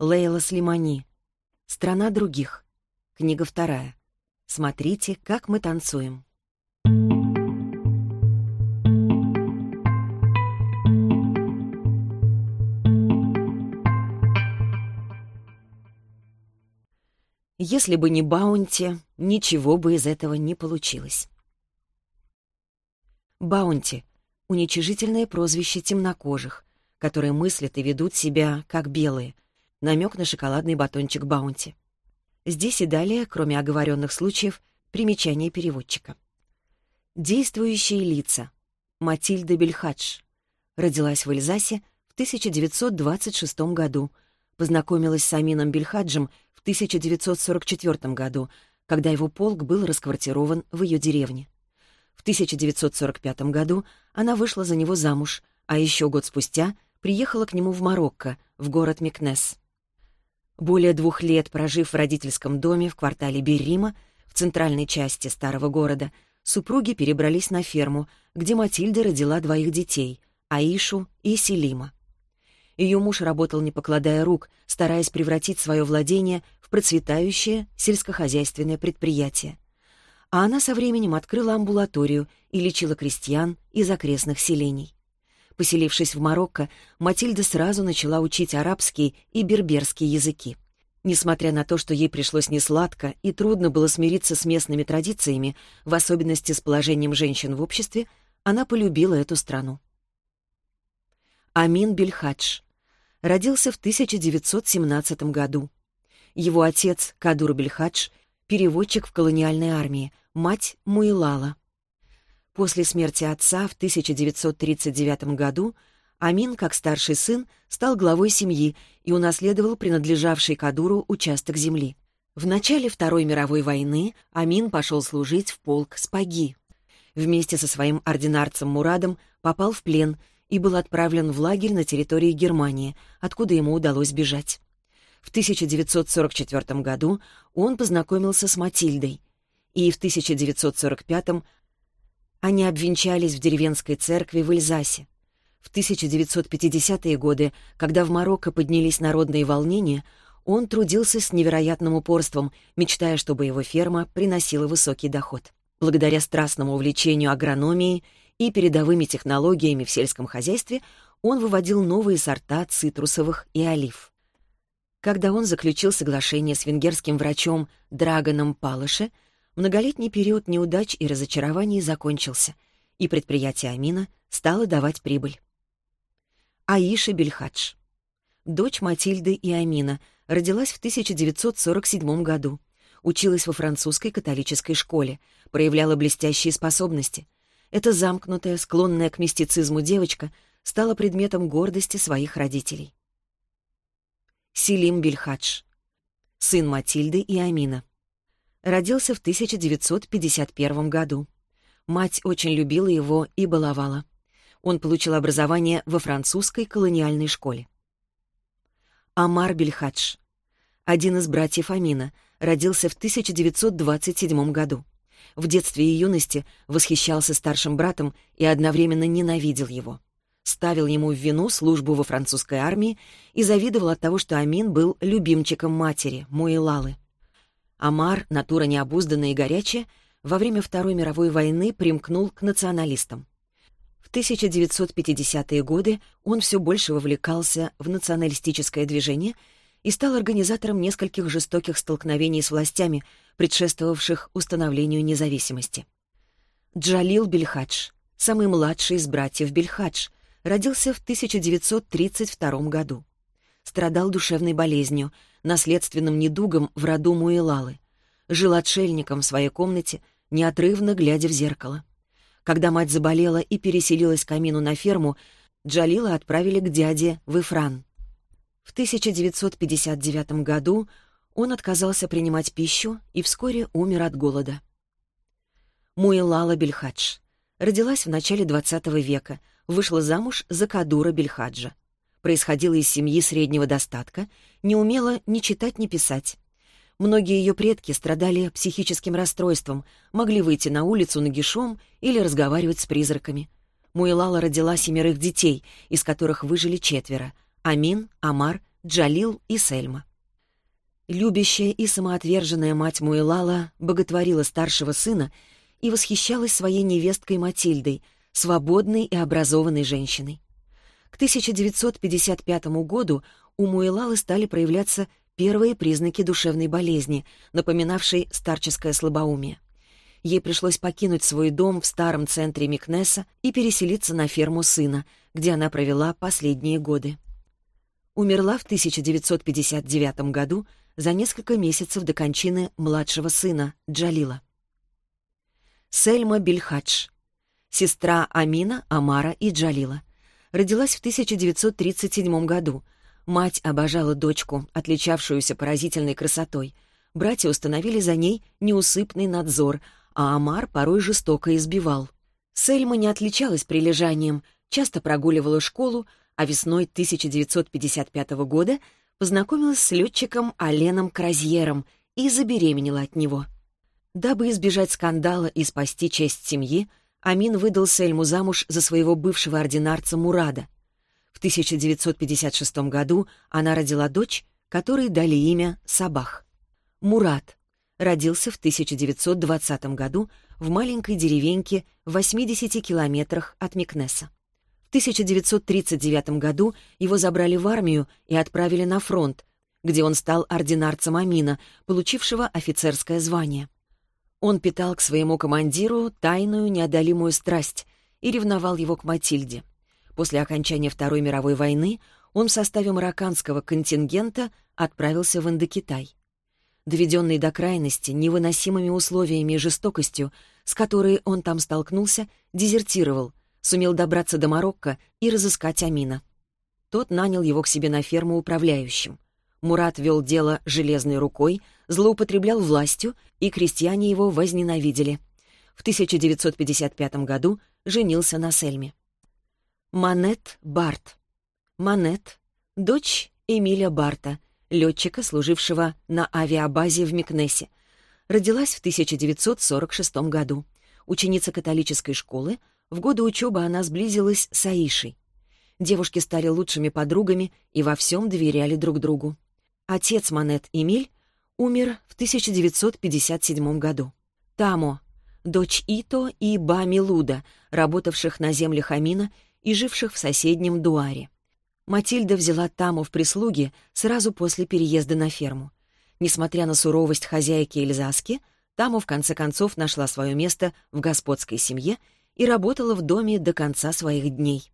Лейла Слимани. «Страна других». Книга вторая. Смотрите, как мы танцуем. Если бы не Баунти, ничего бы из этого не получилось. Баунти — уничижительное прозвище темнокожих, которые мыслят и ведут себя как белые, намек на шоколадный батончик Баунти. Здесь и далее, кроме оговоренных случаев, примечание переводчика. Действующие лица. Матильда Бельхадж. Родилась в Эльзасе в 1926 году. Познакомилась с Амином Бельхаджем в 1944 году, когда его полк был расквартирован в ее деревне. В 1945 году она вышла за него замуж, а еще год спустя приехала к нему в Марокко, в город Микнес. Более двух лет прожив в родительском доме в квартале Беррима, в центральной части старого города, супруги перебрались на ферму, где Матильда родила двоих детей — Аишу и Селима. Ее муж работал, не покладая рук, стараясь превратить свое владение в процветающее сельскохозяйственное предприятие. А она со временем открыла амбулаторию и лечила крестьян из окрестных селений. Поселившись в Марокко, Матильда сразу начала учить арабский и берберский языки. Несмотря на то, что ей пришлось несладко и трудно было смириться с местными традициями, в особенности с положением женщин в обществе, она полюбила эту страну. Амин Бельхадж родился в 1917 году. Его отец, Кадур Бельхадж, переводчик в колониальной армии, мать Муилала. После смерти отца в 1939 году Амин, как старший сын, стал главой семьи и унаследовал принадлежавший Кадуру участок земли. В начале Второй мировой войны Амин пошел служить в полк Спаги. Вместе со своим ординарцем Мурадом попал в плен и был отправлен в лагерь на территории Германии, откуда ему удалось бежать. В 1944 году он познакомился с Матильдой, и в 1945 они обвенчались в деревенской церкви в Эльзасе. В 1950-е годы, когда в Марокко поднялись народные волнения, он трудился с невероятным упорством, мечтая, чтобы его ферма приносила высокий доход. Благодаря страстному увлечению агрономией и передовыми технологиями в сельском хозяйстве он выводил новые сорта цитрусовых и олив. Когда он заключил соглашение с венгерским врачом Драгоном Палыше, Многолетний период неудач и разочарований закончился, и предприятие Амина стало давать прибыль. Аиша Бельхадж. Дочь Матильды и Амина родилась в 1947 году. Училась во французской католической школе, проявляла блестящие способности. Эта замкнутая, склонная к мистицизму девочка стала предметом гордости своих родителей. Селим Бельхадж. Сын Матильды и Амина родился в 1951 году. Мать очень любила его и баловала. Он получил образование во французской колониальной школе. Амар Бельхадж, один из братьев Амина, родился в 1927 году. В детстве и юности восхищался старшим братом и одновременно ненавидел его. Ставил ему в вину службу во французской армии и завидовал от того, что Амин был любимчиком матери, Муилалы. Амар, натура необузданная и горячая, во время Второй мировой войны примкнул к националистам. В 1950-е годы он все больше вовлекался в националистическое движение и стал организатором нескольких жестоких столкновений с властями, предшествовавших установлению независимости. Джалил Бельхадж, самый младший из братьев Бельхадж, родился в 1932 году. Страдал душевной болезнью — наследственным недугом в роду Муэлалы. Жил отшельником в своей комнате, неотрывно глядя в зеркало. Когда мать заболела и переселилась к Амину на ферму, Джалила отправили к дяде в Ифран. В 1959 году он отказался принимать пищу и вскоре умер от голода. Муэлала Бельхадж родилась в начале XX века, вышла замуж за Кадура Бельхаджа происходила из семьи среднего достатка, не умела ни читать, ни писать. Многие ее предки страдали психическим расстройством, могли выйти на улицу нагишом или разговаривать с призраками. Муилала родила семерых детей, из которых выжили четверо — Амин, Амар, Джалил и Сельма. Любящая и самоотверженная мать Муэлала боготворила старшего сына и восхищалась своей невесткой Матильдой, свободной и образованной женщиной. К 1955 году у Муэлалы стали проявляться первые признаки душевной болезни, напоминавшей старческое слабоумие. Ей пришлось покинуть свой дом в старом центре Микнеса и переселиться на ферму сына, где она провела последние годы. Умерла в 1959 году за несколько месяцев до кончины младшего сына Джалила. Сельма Бельхадж, сестра Амина, Амара и Джалила. Родилась в 1937 году. Мать обожала дочку, отличавшуюся поразительной красотой. Братья установили за ней неусыпный надзор, а Амар порой жестоко избивал. Сельма не отличалась прилежанием, часто прогуливала школу, а весной 1955 года познакомилась с летчиком Аленом Кразьером и забеременела от него. Дабы избежать скандала и спасти честь семьи, Амин выдал Сельму замуж за своего бывшего ординарца Мурада. В 1956 году она родила дочь, которой дали имя Сабах. Мурат родился в 1920 году в маленькой деревеньке в 80 километрах от Микнеса. В 1939 году его забрали в армию и отправили на фронт, где он стал ординарцем Амина, получившего офицерское звание. Он питал к своему командиру тайную неодолимую страсть и ревновал его к Матильде. После окончания Второй мировой войны он в составе марокканского контингента отправился в Индокитай. Доведенный до крайности невыносимыми условиями и жестокостью, с которой он там столкнулся, дезертировал, сумел добраться до Марокко и разыскать Амина. Тот нанял его к себе на ферму управляющим. Мурат вел дело железной рукой, злоупотреблял властью, и крестьяне его возненавидели. В 1955 году женился на Сельме. Манет Барт. Манет — дочь Эмиля Барта, летчика, служившего на авиабазе в Микнесе. Родилась в 1946 году. Ученица католической школы, в годы учебы она сблизилась с Аишей. Девушки стали лучшими подругами и во всем доверяли друг другу. Отец Манет Эмиль умер в 1957 году. Тамо, дочь Ито и Бами Луда, работавших на землях Амина и живших в соседнем Дуаре. Матильда взяла Таму в прислуги сразу после переезда на ферму. Несмотря на суровость хозяйки Эльзаски, Таму в конце концов нашла свое место в господской семье и работала в доме до конца своих дней.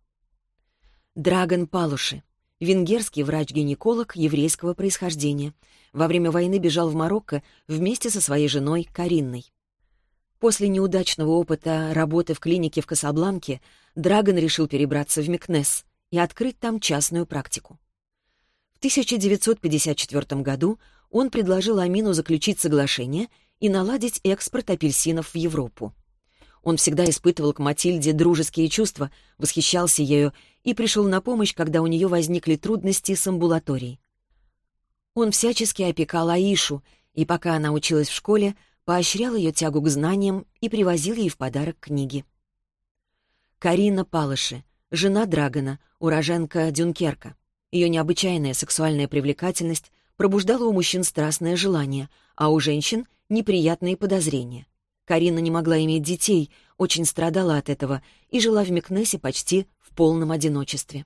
Драгон Палуши венгерский врач-гинеколог еврейского происхождения. Во время войны бежал в Марокко вместе со своей женой Каринной. После неудачного опыта работы в клинике в Касабланке Драгон решил перебраться в Микнес и открыть там частную практику. В 1954 году он предложил Амину заключить соглашение и наладить экспорт апельсинов в Европу. Он всегда испытывал к Матильде дружеские чувства, восхищался ею и пришел на помощь, когда у нее возникли трудности с амбулаторией. Он всячески опекал Аишу, и пока она училась в школе, поощрял ее тягу к знаниям и привозил ей в подарок книги. Карина Палыши, жена Драгона, уроженка Дюнкерка. Ее необычайная сексуальная привлекательность пробуждала у мужчин страстное желание, а у женщин — неприятные подозрения. Карина не могла иметь детей, очень страдала от этого и жила в Микнесе почти в полном одиночестве.